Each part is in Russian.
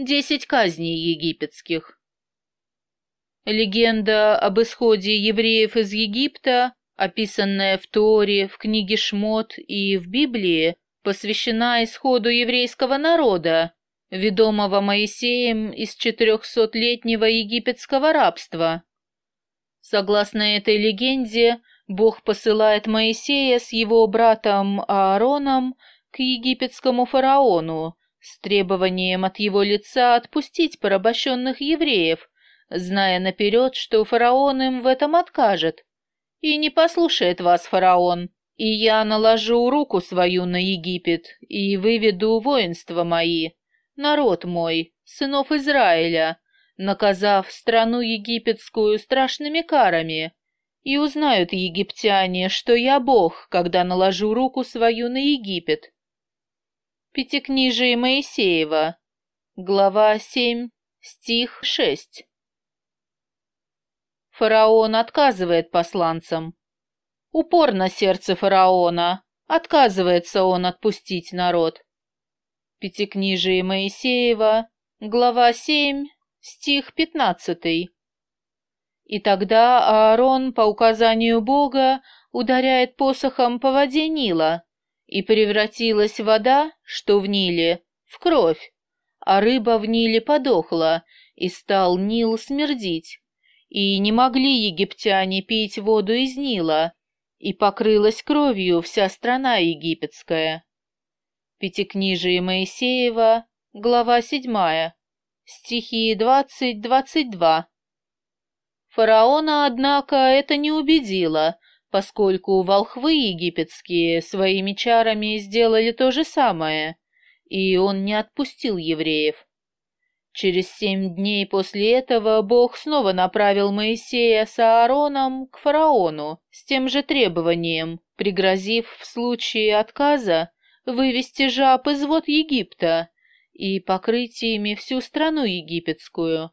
Десять казней египетских. Легенда об исходе евреев из Египта, описанная в Торе, в книге Шмот и в Библии, посвящена исходу еврейского народа, ведомого Моисеем из четырехсотлетнего египетского рабства. Согласно этой легенде, Бог посылает Моисея с его братом Аароном к египетскому фараону с требованием от его лица отпустить порабощенных евреев, зная наперед, что фараон им в этом откажет. И не послушает вас фараон, и я наложу руку свою на Египет и выведу воинства мои, народ мой, сынов Израиля, наказав страну египетскую страшными карами, и узнают египтяне, что я Бог, когда наложу руку свою на Египет. Пятикнижие Моисеева, глава 7, стих 6. Фараон отказывает посланцам. Упорно сердце фараона, отказывается он отпустить народ. Пятикнижие Моисеева, глава 7, стих 15. И тогда Аарон по указанию Бога ударяет посохом по воде Нила, и превратилась вода, что в Ниле, в кровь, а рыба в Ниле подохла, и стал Нил смердить. И не могли египтяне пить воду из Нила, и покрылась кровью вся страна египетская. Пятикнижие Моисеева, глава седьмая, стихи двадцать-двадцать два. Фараона, однако, это не убедило, поскольку волхвы египетские своими чарами сделали то же самое, и он не отпустил евреев. Через семь дней после этого Бог снова направил Моисея с Аароном к фараону с тем же требованием, пригрозив в случае отказа вывести жаб из вод Египта и покрыть ими всю страну египетскую.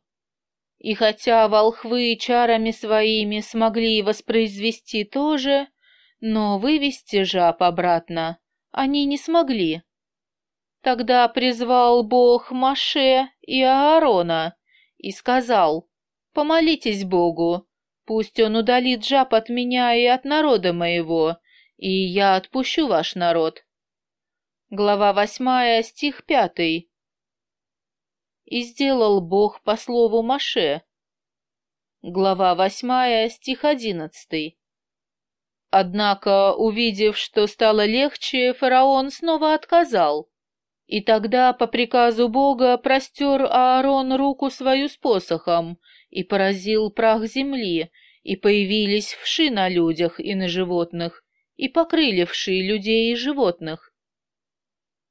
И хотя волхвы чарами своими смогли воспроизвести то же, но вывести жаб обратно они не смогли. Тогда призвал Бог Маше и Аарона и сказал, «Помолитесь Богу, пусть он удалит жаб от меня и от народа моего, и я отпущу ваш народ». Глава восьмая, стих пятый и сделал Бог по слову Маше. Глава восьмая, стих одиннадцатый. Однако, увидев, что стало легче, фараон снова отказал. И тогда по приказу Бога простер Аарон руку свою с посохом и поразил прах земли, и появились вши на людях и на животных, и покрыли вши людей и животных.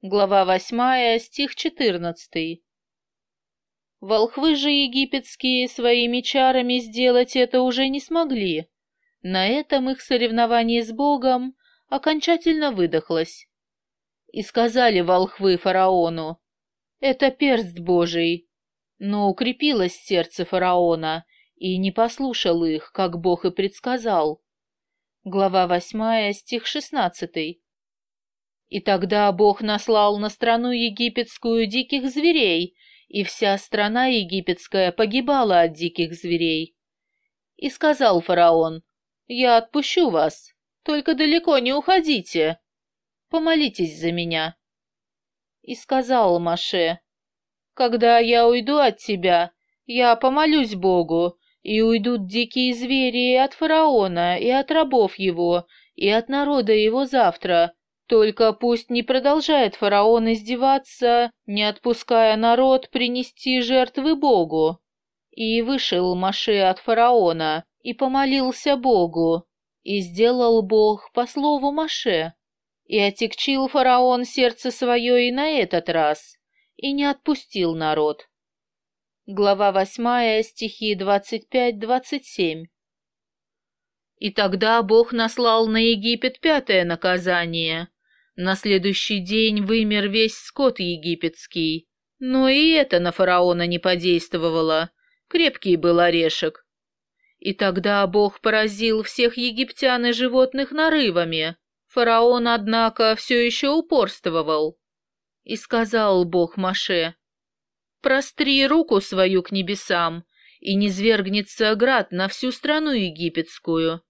Глава восьмая, стих четырнадцатый. Волхвы же египетские своими чарами сделать это уже не смогли. На этом их соревнование с Богом окончательно выдохлось. И сказали волхвы фараону, «Это перст Божий». Но укрепилось сердце фараона, и не послушал их, как Бог и предсказал. Глава восьмая, стих шестнадцатый. И тогда Бог наслал на страну египетскую диких зверей, и вся страна египетская погибала от диких зверей. И сказал фараон, «Я отпущу вас, только далеко не уходите. Помолитесь за меня». И сказал Маше, «Когда я уйду от тебя, я помолюсь Богу, и уйдут дикие звери от фараона, и от рабов его, и от народа его завтра, только пусть не продолжает фараон издеваться, не отпуская народ принести жертвы Богу. И вышел Маше от фараона и помолился Богу, и сделал Бог по слову Маше. И отекчил фараон сердце свое и на этот раз, и не отпустил народ. Глава восьмая, стихи двадцать пять-двадцать семь. И тогда Бог наслал на Египет пятое наказание, на следующий день вымер весь скот египетский. Но и это на фараона не подействовало. Крепкий был орешек. И тогда Бог поразил всех египтян и животных нарывами. Фараон, однако, все еще упорствовал. И сказал Бог Маше, простри руку свою к небесам, и низвергнется град на всю страну египетскую.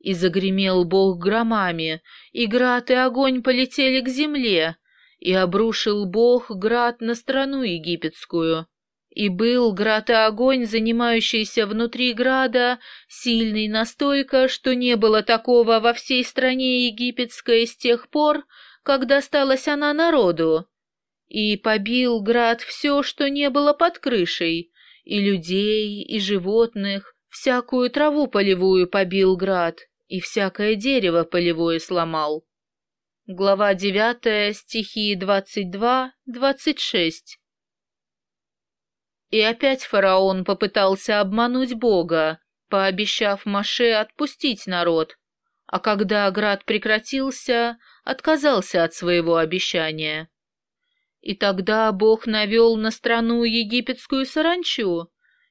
И загремел Бог громами, и град и огонь полетели к земле, и обрушил Бог град на страну египетскую. И был град и огонь, занимающийся внутри града, сильный настолько, что не было такого во всей стране египетской с тех пор, как досталась она народу. И побил град все, что не было под крышей, и людей, и животных, всякую траву полевую побил град, и всякое дерево полевое сломал. Глава девятая, стихи двадцать два, двадцать шесть. И опять фараон попытался обмануть Бога, пообещав Маше отпустить народ, а когда град прекратился, отказался от своего обещания. И тогда Бог навел на страну египетскую саранчу,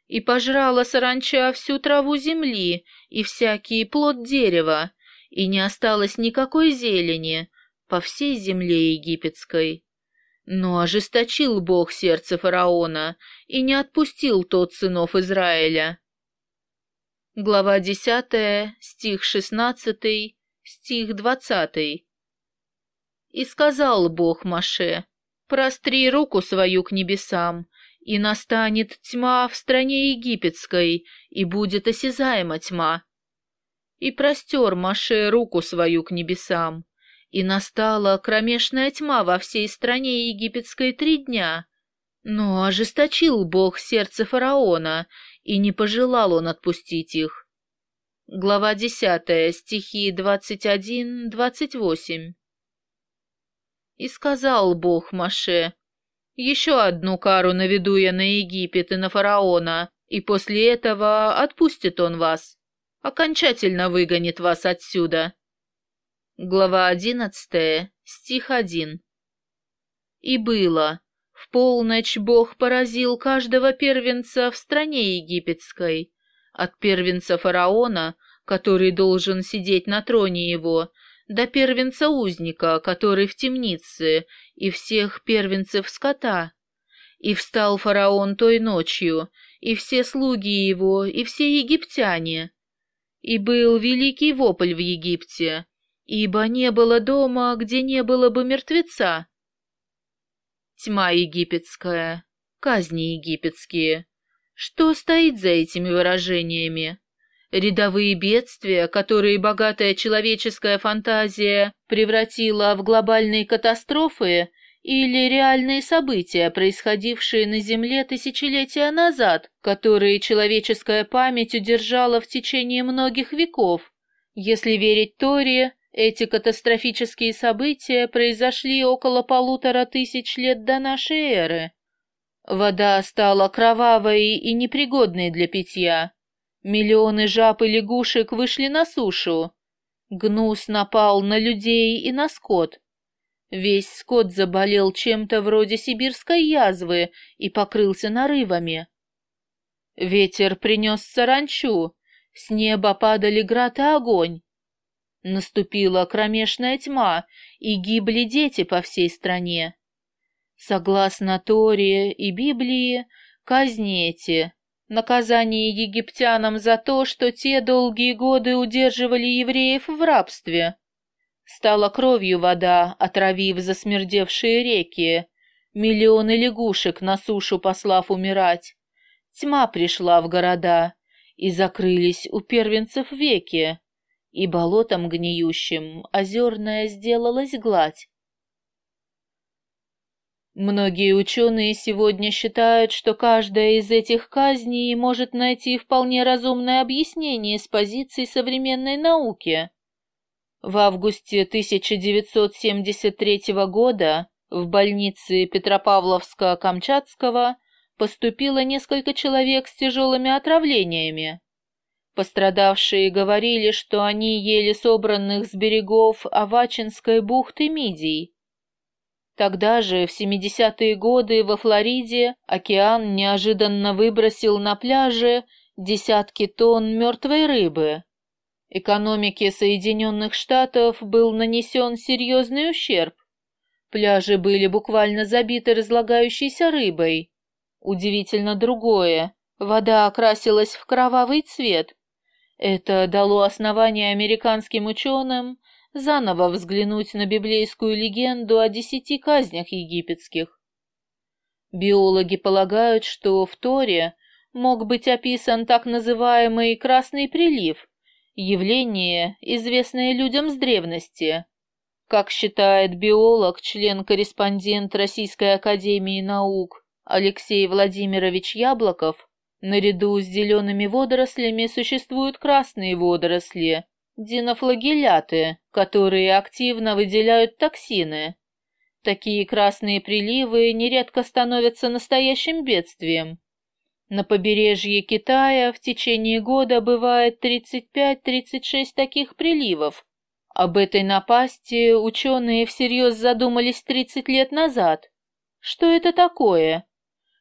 и пожрала саранча всю траву земли и всякий плод дерева, и не осталось никакой зелени по всей земле египетской. Но ожесточил Бог сердце фараона и не отпустил тот сынов Израиля. Глава десятая, стих шестнадцатый, стих двадцатый. И сказал Бог Маше, простри руку свою к небесам, и настанет тьма в стране египетской, и будет осязаема тьма. И простер Маше руку свою к небесам, и настала кромешная тьма во всей стране египетской три дня. Но ожесточил Бог сердце фараона, и не пожелал он отпустить их. Глава десятая, стихи двадцать один, двадцать восемь. И сказал Бог Маше, «Еще одну кару наведу я на Египет и на фараона, и после этого отпустит он вас, окончательно выгонит вас отсюда». Глава одиннадцатая, стих один. И было. В полночь Бог поразил каждого первенца в стране египетской, от первенца фараона, который должен сидеть на троне его, до первенца узника, который в темнице, и всех первенцев скота. И встал фараон той ночью, и все слуги его, и все египтяне. И был великий вопль в Египте, ибо не было дома, где не было бы мертвеца. Тьма египетская, казни египетские. Что стоит за этими выражениями? Рядовые бедствия, которые богатая человеческая фантазия превратила в глобальные катастрофы, или реальные события, происходившие на Земле тысячелетия назад, которые человеческая память удержала в течение многих веков. Если верить Торе, эти катастрофические события произошли около полутора тысяч лет до нашей эры. Вода стала кровавой и непригодной для питья. Миллионы жаб и лягушек вышли на сушу. Гнус напал на людей и на скот. Весь скот заболел чем-то вроде сибирской язвы и покрылся нарывами. Ветер принес саранчу, с неба падали град и огонь. Наступила кромешная тьма, и гибли дети по всей стране. Согласно Торе и Библии, казни эти — наказание египтянам за то, что те долгие годы удерживали евреев в рабстве. Стала кровью вода, отравив засмердевшие реки, миллионы лягушек на сушу послав умирать. Тьма пришла в города, и закрылись у первенцев веки и болотом гниющим озерная сделалась гладь. Многие ученые сегодня считают, что каждая из этих казней может найти вполне разумное объяснение с позиции современной науки. В августе 1973 года в больнице Петропавловска-Камчатского поступило несколько человек с тяжелыми отравлениями. Пострадавшие говорили, что они ели собранных с берегов Авачинской бухты мидий. Тогда же, в 70-е годы, во Флориде океан неожиданно выбросил на пляже десятки тонн мертвой рыбы. Экономике Соединенных Штатов был нанесен серьезный ущерб. Пляжи были буквально забиты разлагающейся рыбой. Удивительно другое. Вода окрасилась в кровавый цвет. Это дало основание американским ученым заново взглянуть на библейскую легенду о десяти казнях египетских. Биологи полагают, что в Торе мог быть описан так называемый «красный прилив», явление, известное людям с древности. Как считает биолог, член-корреспондент Российской академии наук Алексей Владимирович Яблоков, наряду с зелеными водорослями существуют красные водоросли, динофлагелляты, которые активно выделяют токсины. Такие красные приливы нередко становятся настоящим бедствием. На побережье Китая в течение года бывает 35-36 таких приливов. Об этой напасти ученые всерьез задумались 30 лет назад. Что это такое?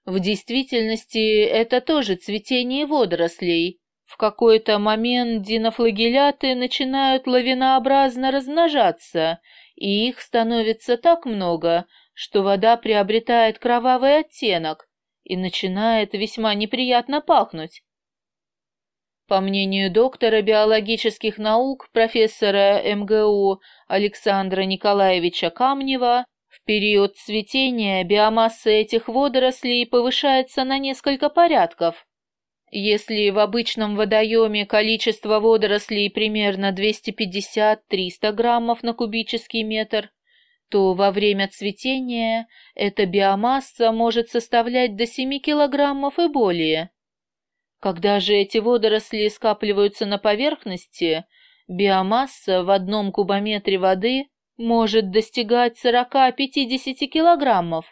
В действительности это тоже цветение водорослей. В какой-то момент динофлагелляты начинают лавинообразно размножаться, и их становится так много, что вода приобретает кровавый оттенок, и начинает весьма неприятно пахнуть. По мнению доктора биологических наук профессора МГУ Александра Николаевича Камнева, в период цветения биомасса этих водорослей повышается на несколько порядков. Если в обычном водоеме количество водорослей примерно 250-300 граммов на кубический метр, то во время цветения эта биомасса может составлять до 7 килограммов и более. Когда же эти водоросли скапливаются на поверхности, биомасса в одном кубометре воды может достигать 40-50 килограммов.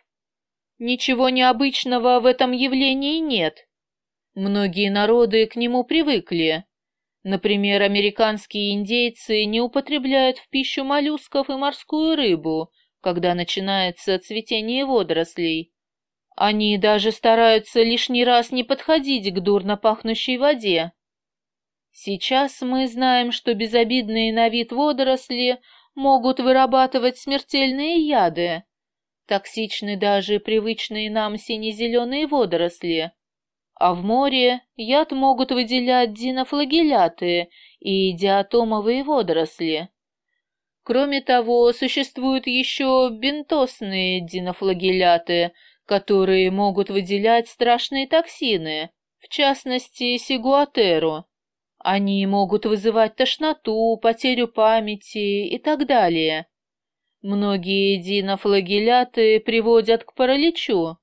Ничего необычного в этом явлении нет. Многие народы к нему привыкли. Например, американские индейцы не употребляют в пищу моллюсков и морскую рыбу, когда начинается цветение водорослей. Они даже стараются лишний раз не подходить к дурно пахнущей воде. Сейчас мы знаем, что безобидные на вид водоросли могут вырабатывать смертельные яды. Токсичны даже привычные нам сине-зеленые водоросли. А в море яд могут выделять динофлагелляты и диатомовые водоросли. Кроме того, существуют еще бентосные динофлагелляты, которые могут выделять страшные токсины, в частности, сигуатеру. Они могут вызывать тошноту, потерю памяти и так далее. Многие динофлагелляты приводят к параличу.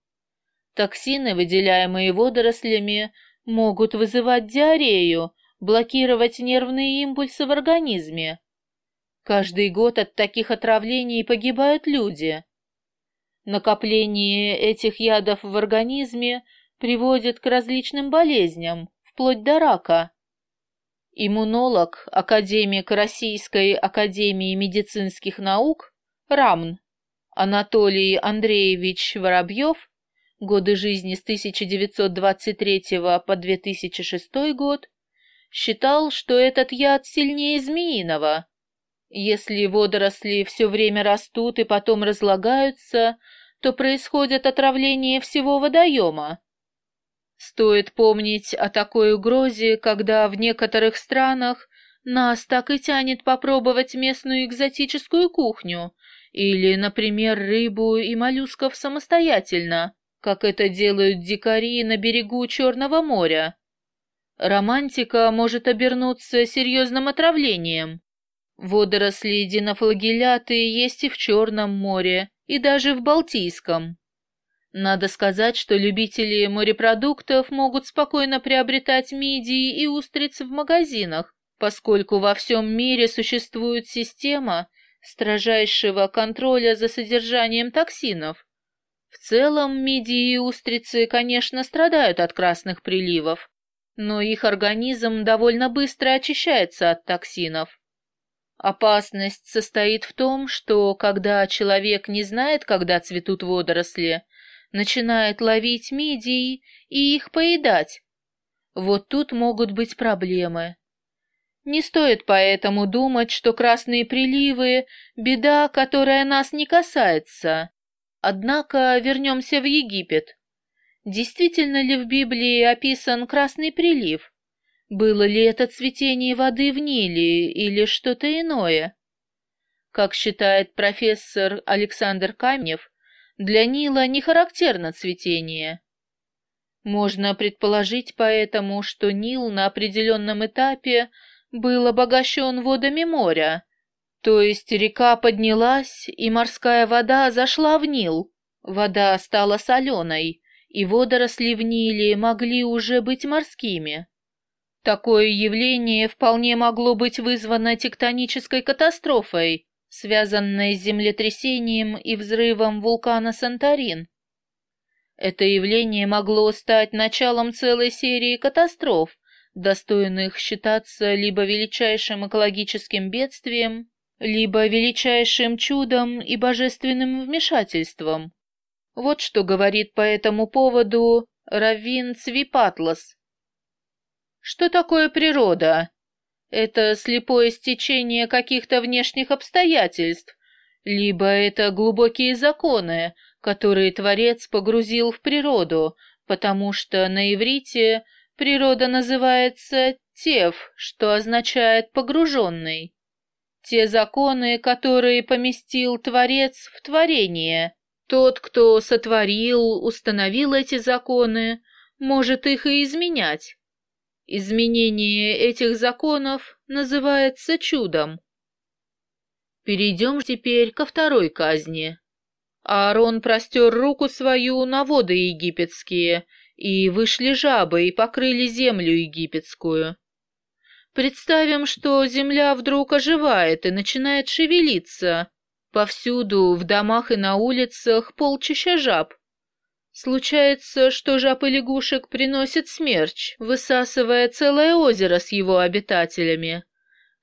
Токсины, выделяемые водорослями, могут вызывать диарею, блокировать нервные импульсы в организме. Каждый год от таких отравлений погибают люди. Накопление этих ядов в организме приводит к различным болезням, вплоть до рака. Иммунолог, академик Российской академии медицинских наук РАМН Анатолий Андреевич Воробьев годы жизни с 1923 по 2006 год, считал, что этот яд сильнее змеиного. Если водоросли все время растут и потом разлагаются, то происходит отравление всего водоема. Стоит помнить о такой угрозе, когда в некоторых странах нас так и тянет попробовать местную экзотическую кухню или, например, рыбу и моллюсков самостоятельно как это делают дикари на берегу Черного моря. Романтика может обернуться серьезным отравлением. Водоросли динофлагелляты есть и в Черном море, и даже в Балтийском. Надо сказать, что любители морепродуктов могут спокойно приобретать мидии и устриц в магазинах, поскольку во всем мире существует система строжайшего контроля за содержанием токсинов. В целом, мидии и устрицы, конечно, страдают от красных приливов, но их организм довольно быстро очищается от токсинов. Опасность состоит в том, что когда человек не знает, когда цветут водоросли, начинает ловить мидии и их поедать. Вот тут могут быть проблемы. Не стоит поэтому думать, что красные приливы – беда, которая нас не касается. Однако вернемся в Египет. Действительно ли в Библии описан красный прилив? Было ли это цветение воды в Ниле или что-то иное? Как считает профессор Александр Камнев, для Нила не характерно цветение. Можно предположить поэтому, что Нил на определенном этапе был обогащен водами моря, то есть река поднялась, и морская вода зашла в Нил. Вода стала соленой, и водоросли в Ниле могли уже быть морскими. Такое явление вполне могло быть вызвано тектонической катастрофой, связанной с землетрясением и взрывом вулкана Санторин. Это явление могло стать началом целой серии катастроф, достойных считаться либо величайшим экологическим бедствием, либо величайшим чудом и божественным вмешательством. Вот что говорит по этому поводу Раввин Цвипатлас. Что такое природа? Это слепое стечение каких-то внешних обстоятельств, либо это глубокие законы, которые Творец погрузил в природу, потому что на иврите природа называется «тев», что означает «погруженный». Те законы, которые поместил Творец в творение. Тот, кто сотворил, установил эти законы, может их и изменять. Изменение этих законов называется чудом. Перейдем теперь ко второй казни. Аарон простер руку свою на воды египетские, и вышли жабы и покрыли землю египетскую. Представим, что земля вдруг оживает и начинает шевелиться. Повсюду, в домах и на улицах, полчища жаб. Случается, что жаб и лягушек приносит смерч, высасывая целое озеро с его обитателями.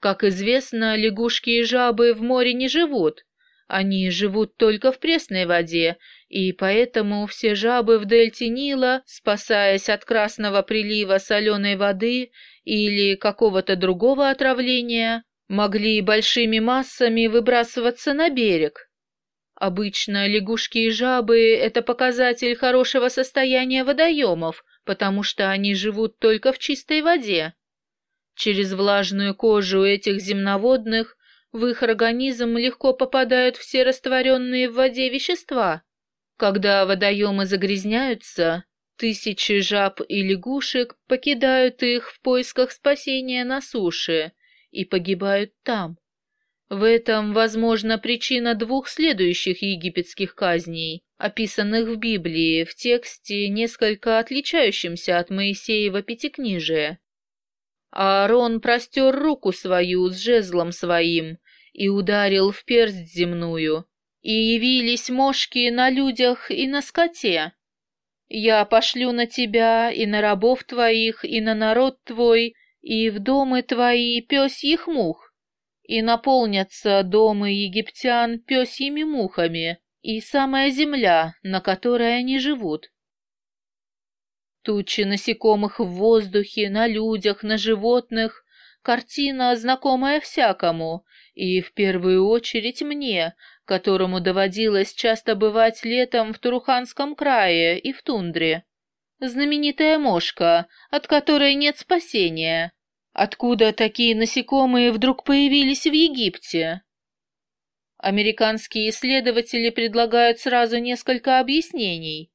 Как известно, лягушки и жабы в море не живут, они живут только в пресной воде, и поэтому все жабы в дельте Нила, спасаясь от красного прилива соленой воды или какого-то другого отравления, могли большими массами выбрасываться на берег. Обычно лягушки и жабы – это показатель хорошего состояния водоемов, потому что они живут только в чистой воде. Через влажную кожу этих земноводных в их организм легко попадают все растворенные в воде вещества. Когда водоемы загрязняются, тысячи жаб и лягушек покидают их в поисках спасения на суше и погибают там. В этом, возможно, причина двух следующих египетских казней, описанных в Библии в тексте, несколько отличающемся от Моисеева Пятикнижия. Аарон простер руку свою с жезлом своим и ударил в персть земную, и явились мошки на людях и на скоте. Я пошлю на тебя и на рабов твоих, и на народ твой, и в домы твои пёсьих мух, и наполнятся домы египтян пёсьими мухами, и самая земля, на которой они живут. Тучи насекомых в воздухе, на людях, на животных. Картина, знакомая всякому, и в первую очередь мне, которому доводилось часто бывать летом в Туруханском крае и в тундре. Знаменитая мошка, от которой нет спасения. Откуда такие насекомые вдруг появились в Египте? Американские исследователи предлагают сразу несколько объяснений.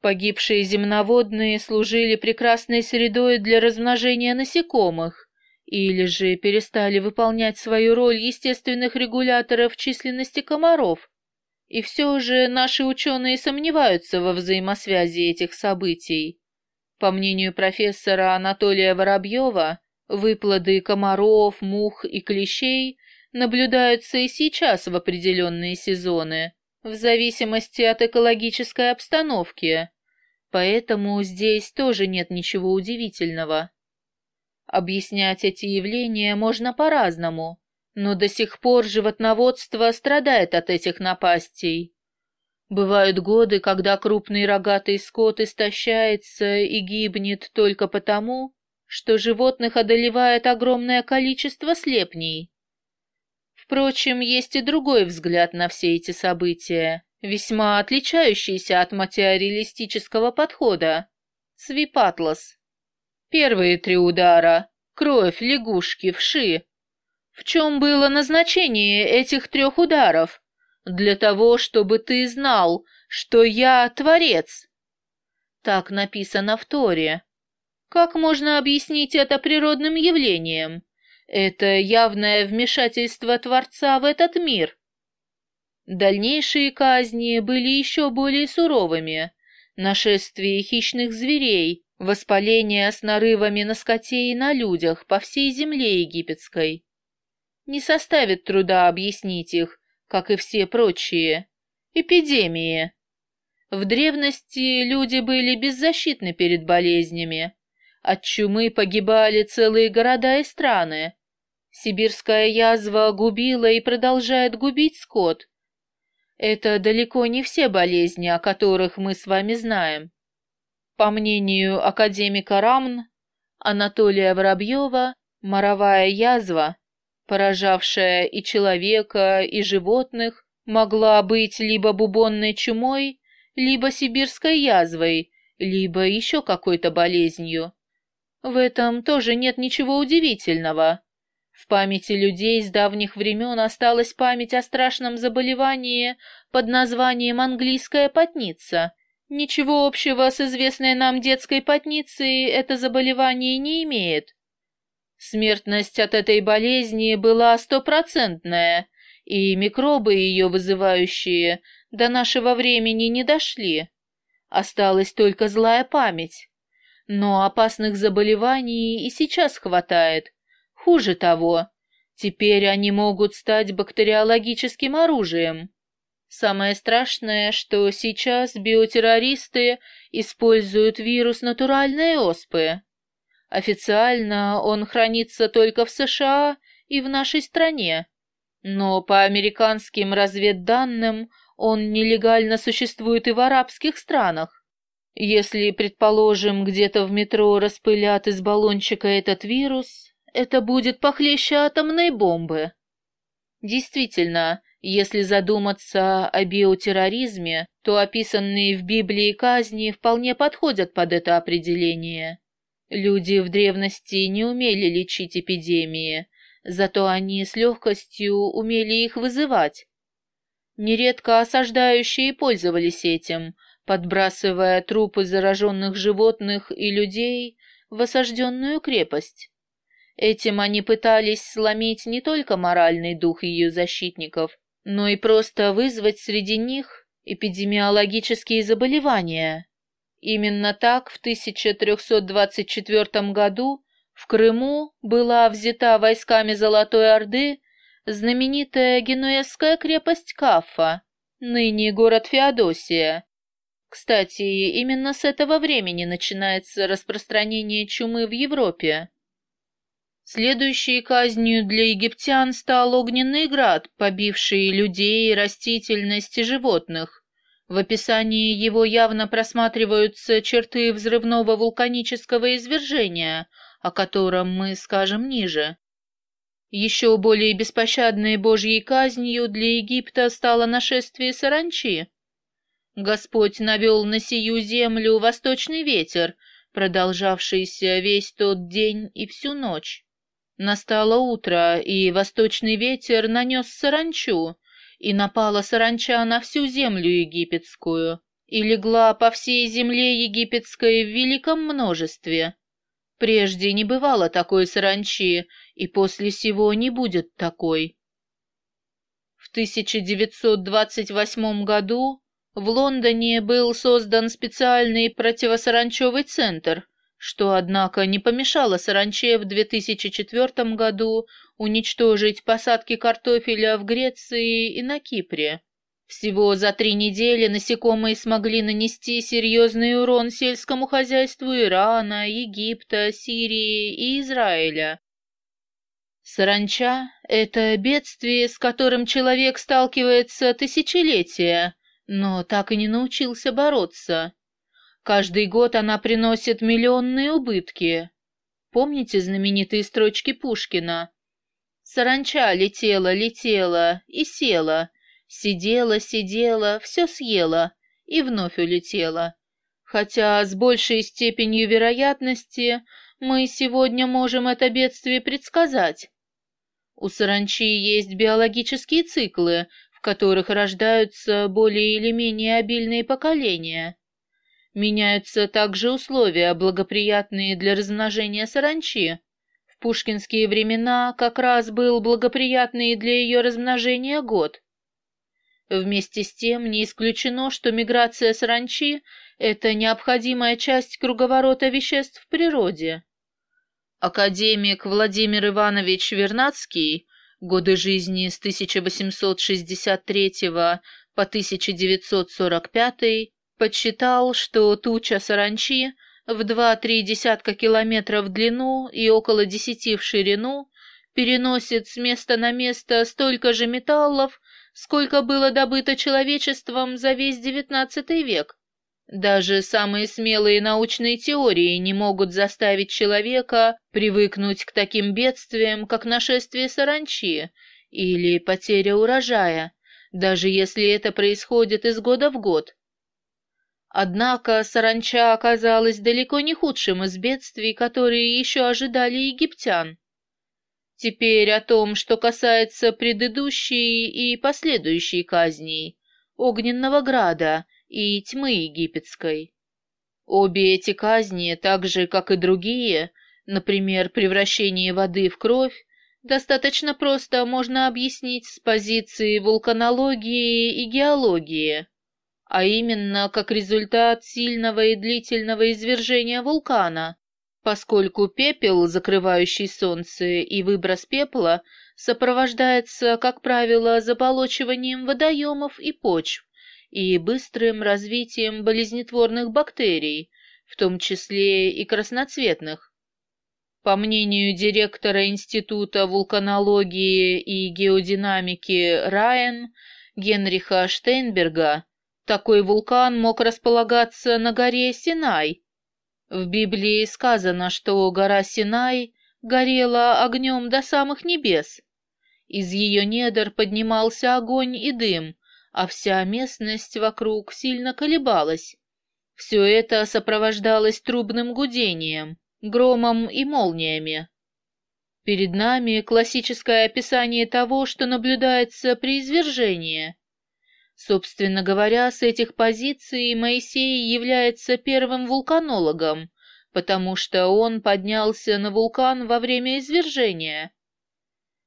Погибшие земноводные служили прекрасной средой для размножения насекомых, или же перестали выполнять свою роль естественных регуляторов численности комаров. И все же наши ученые сомневаются во взаимосвязи этих событий. По мнению профессора Анатолия Воробьева, выплоды комаров, мух и клещей наблюдаются и сейчас в определенные сезоны, в зависимости от экологической обстановки, Поэтому здесь тоже нет ничего удивительного. Объяснять эти явления можно по-разному, но до сих пор животноводство страдает от этих напастей. Бывают годы, когда крупный рогатый скот истощается и гибнет только потому, что животных одолевает огромное количество слепней. Впрочем, есть и другой взгляд на все эти события. весьма отличающийся от материалистического подхода. Свипатлас. Первые три удара — кровь, лягушки, вши. В чем было назначение этих трех ударов? Для того, чтобы ты знал, что я творец. Так написано в Торе. Как можно объяснить это природным явлением? Это явное вмешательство Творца в этот мир. Дальнейшие казни были еще более суровыми. Нашествие хищных зверей, воспаление с нарывами на скоте и на людях по всей земле египетской. Не составит труда объяснить их, как и все прочие. Эпидемии. В древности люди были беззащитны перед болезнями. От чумы погибали целые города и страны. Сибирская язва губила и продолжает губить скот. Это далеко не все болезни, о которых мы с вами знаем. По мнению академика Рамн, Анатолия Воробьева, моровая язва, поражавшая и человека, и животных, могла быть либо бубонной чумой, либо сибирской язвой, либо еще какой-то болезнью. В этом тоже нет ничего удивительного. В памяти людей с давних времен осталась память о страшном заболевании под названием английская потница. Ничего общего с известной нам детской потницей это заболевание не имеет. Смертность от этой болезни была стопроцентная, и микробы ее вызывающие до нашего времени не дошли. Осталась только злая память. Но опасных заболеваний и сейчас хватает. Хуже того, теперь они могут стать бактериологическим оружием. Самое страшное, что сейчас биотеррористы используют вирус натуральной оспы. Официально он хранится только в США и в нашей стране, но по американским разведданным он нелегально существует и в арабских странах. Если, предположим, где-то в метро распылят из баллончика этот вирус, это будет похлеще атомной бомбы. Действительно, если задуматься о биотерроризме, то описанные в Библии казни вполне подходят под это определение. Люди в древности не умели лечить эпидемии, зато они с легкостью умели их вызывать. Нередко осаждающие пользовались этим, подбрасывая трупы зараженных животных и людей в осажденную крепость. Этим они пытались сломить не только моральный дух ее защитников, но и просто вызвать среди них эпидемиологические заболевания. Именно так в 1324 году в Крыму была взята войсками Золотой Орды знаменитая генуэзская крепость Кафа, ныне город Феодосия. Кстати, именно с этого времени начинается распространение чумы в Европе. Следующей казнью для египтян стал огненный град, побивший людей, растительность и животных. В описании его явно просматриваются черты взрывного вулканического извержения, о котором мы скажем ниже. Еще более беспощадной божьей казнью для Египта стало нашествие саранчи. Господь навел на сию землю восточный ветер, продолжавшийся весь тот день и всю ночь. Настало утро, и восточный ветер нанес саранчу, и напала саранча на всю землю египетскую, и легла по всей земле египетской в великом множестве. Прежде не бывало такой саранчи, и после сего не будет такой. В 1928 году в Лондоне был создан специальный противосаранчевый центр, что, однако, не помешало саранче в 2004 году уничтожить посадки картофеля в Греции и на Кипре. Всего за три недели насекомые смогли нанести серьезный урон сельскому хозяйству Ирана, Египта, Сирии и Израиля. Саранча — это бедствие, с которым человек сталкивается тысячелетия, но так и не научился бороться. Каждый год она приносит миллионные убытки. Помните знаменитые строчки Пушкина? Саранча летела, летела и села. Сидела, сидела, все съела и вновь улетела. Хотя с большей степенью вероятности мы сегодня можем это бедствие предсказать. У саранчи есть биологические циклы, в которых рождаются более или менее обильные поколения. Меняются также условия, благоприятные для размножения саранчи. В пушкинские времена как раз был благоприятный для ее размножения год. Вместе с тем не исключено, что миграция саранчи – это необходимая часть круговорота веществ в природе. Академик Владимир Иванович Вернадский, годы жизни с 1863 по 1945, подсчитал, что туча саранчи в 2-3 десятка километров в длину и около 10 в ширину переносит с места на место столько же металлов, сколько было добыто человечеством за весь XIX век. Даже самые смелые научные теории не могут заставить человека привыкнуть к таким бедствиям, как нашествие саранчи или потеря урожая, даже если это происходит из года в год. Однако саранча оказалась далеко не худшим из бедствий, которые еще ожидали египтян. Теперь о том, что касается предыдущей и последующей казней, Огненного Града и Тьмы Египетской. Обе эти казни, так же, как и другие, например, превращение воды в кровь, достаточно просто можно объяснить с позиции вулканологии и геологии, а именно как результат сильного и длительного извержения вулкана, поскольку пепел, закрывающий солнце, и выброс пепла сопровождается, как правило, заполочиванием водоемов и почв и быстрым развитием болезнетворных бактерий, в том числе и красноцветных. По мнению директора Института вулканологии и геодинамики Райан Генриха Штейнберга, такой вулкан мог располагаться на горе Синай, в Библии сказано, что гора Синай горела огнем до самых небес. Из ее недр поднимался огонь и дым, а вся местность вокруг сильно колебалась. Все это сопровождалось трубным гудением, громом и молниями. Перед нами классическое описание того, что наблюдается при извержении. Собственно говоря, с этих позиций Моисей является первым вулканологом, потому что он поднялся на вулкан во время извержения.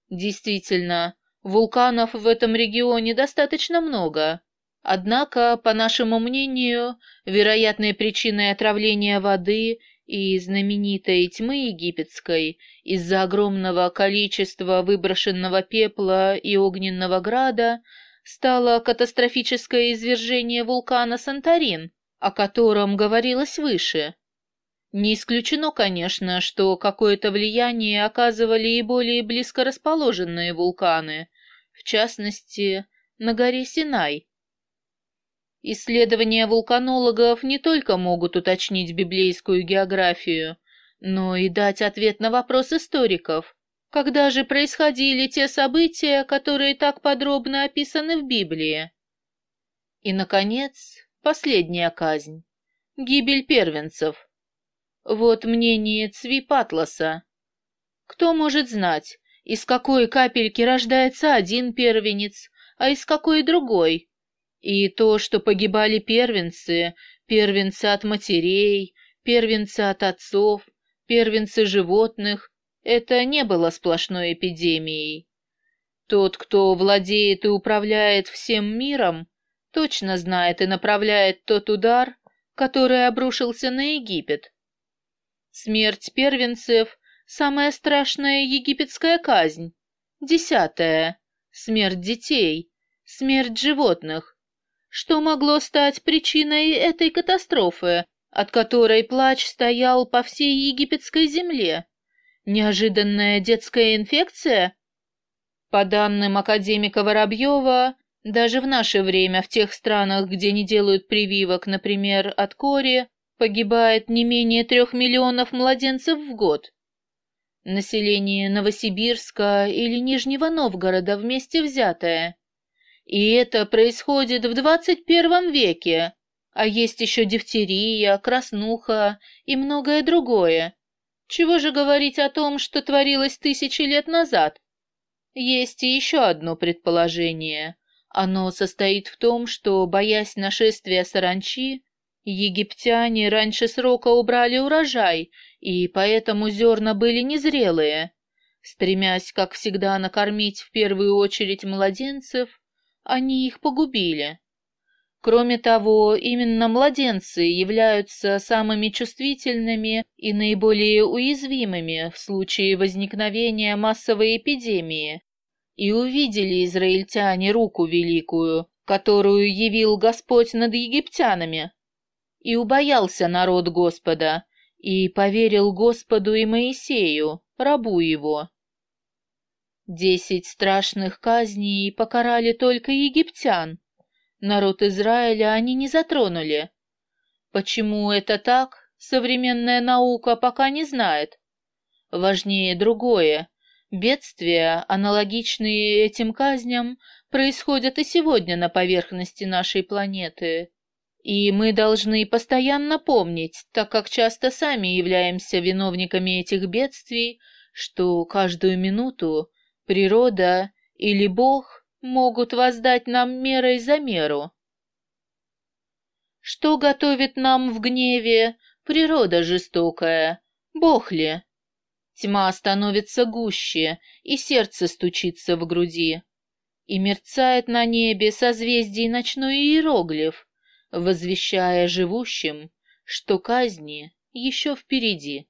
Действительно, вулканов в этом регионе достаточно много. Однако, по нашему мнению, вероятной причиной отравления воды и знаменитой тьмы египетской из-за огромного количества выброшенного пепла и огненного града – стало катастрофическое извержение вулкана Санторин, о котором говорилось выше. Не исключено, конечно, что какое-то влияние оказывали и более близко расположенные вулканы, в частности, на горе Синай. Исследования вулканологов не только могут уточнить библейскую географию, но и дать ответ на вопрос историков, когда же происходили те события, которые так подробно описаны в Библии? И, наконец, последняя казнь. Гибель первенцев. Вот мнение Цви Патласа. Кто может знать, из какой капельки рождается один первенец, а из какой другой? И то, что погибали первенцы, первенцы от матерей, первенцы от отцов, первенцы животных, это не было сплошной эпидемией. Тот, кто владеет и управляет всем миром, точно знает и направляет тот удар, который обрушился на Египет. Смерть первенцев – самая страшная египетская казнь. Десятая – смерть детей, смерть животных. Что могло стать причиной этой катастрофы, от которой плач стоял по всей египетской земле? Неожиданная детская инфекция? По данным академика Воробьева, даже в наше время в тех странах, где не делают прививок, например, от кори, погибает не менее трех миллионов младенцев в год. Население Новосибирска или Нижнего Новгорода вместе взятое. И это происходит в двадцать первом веке. А есть еще дифтерия, краснуха и многое другое. Чего же говорить о том, что творилось тысячи лет назад? Есть и еще одно предположение. Оно состоит в том, что, боясь нашествия саранчи, египтяне раньше срока убрали урожай, и поэтому зерна были незрелые. Стремясь, как всегда, накормить в первую очередь младенцев, они их погубили. Кроме того, именно младенцы являются самыми чувствительными и наиболее уязвимыми в случае возникновения массовой эпидемии. И увидели израильтяне руку великую, которую явил Господь над египтянами. И убоялся народ Господа, и поверил Господу и Моисею, рабу его. Десять страшных казней покарали только египтян, Народ Израиля они не затронули. Почему это так, современная наука пока не знает. Важнее другое. Бедствия, аналогичные этим казням, происходят и сегодня на поверхности нашей планеты. И мы должны постоянно помнить, так как часто сами являемся виновниками этих бедствий, что каждую минуту природа или Бог могут воздать нам мерой за меру. Что готовит нам в гневе природа жестокая, Бог ли? Тьма становится гуще, и сердце стучится в груди. И мерцает на небе созвездий ночной иероглиф, возвещая живущим, что казни еще впереди.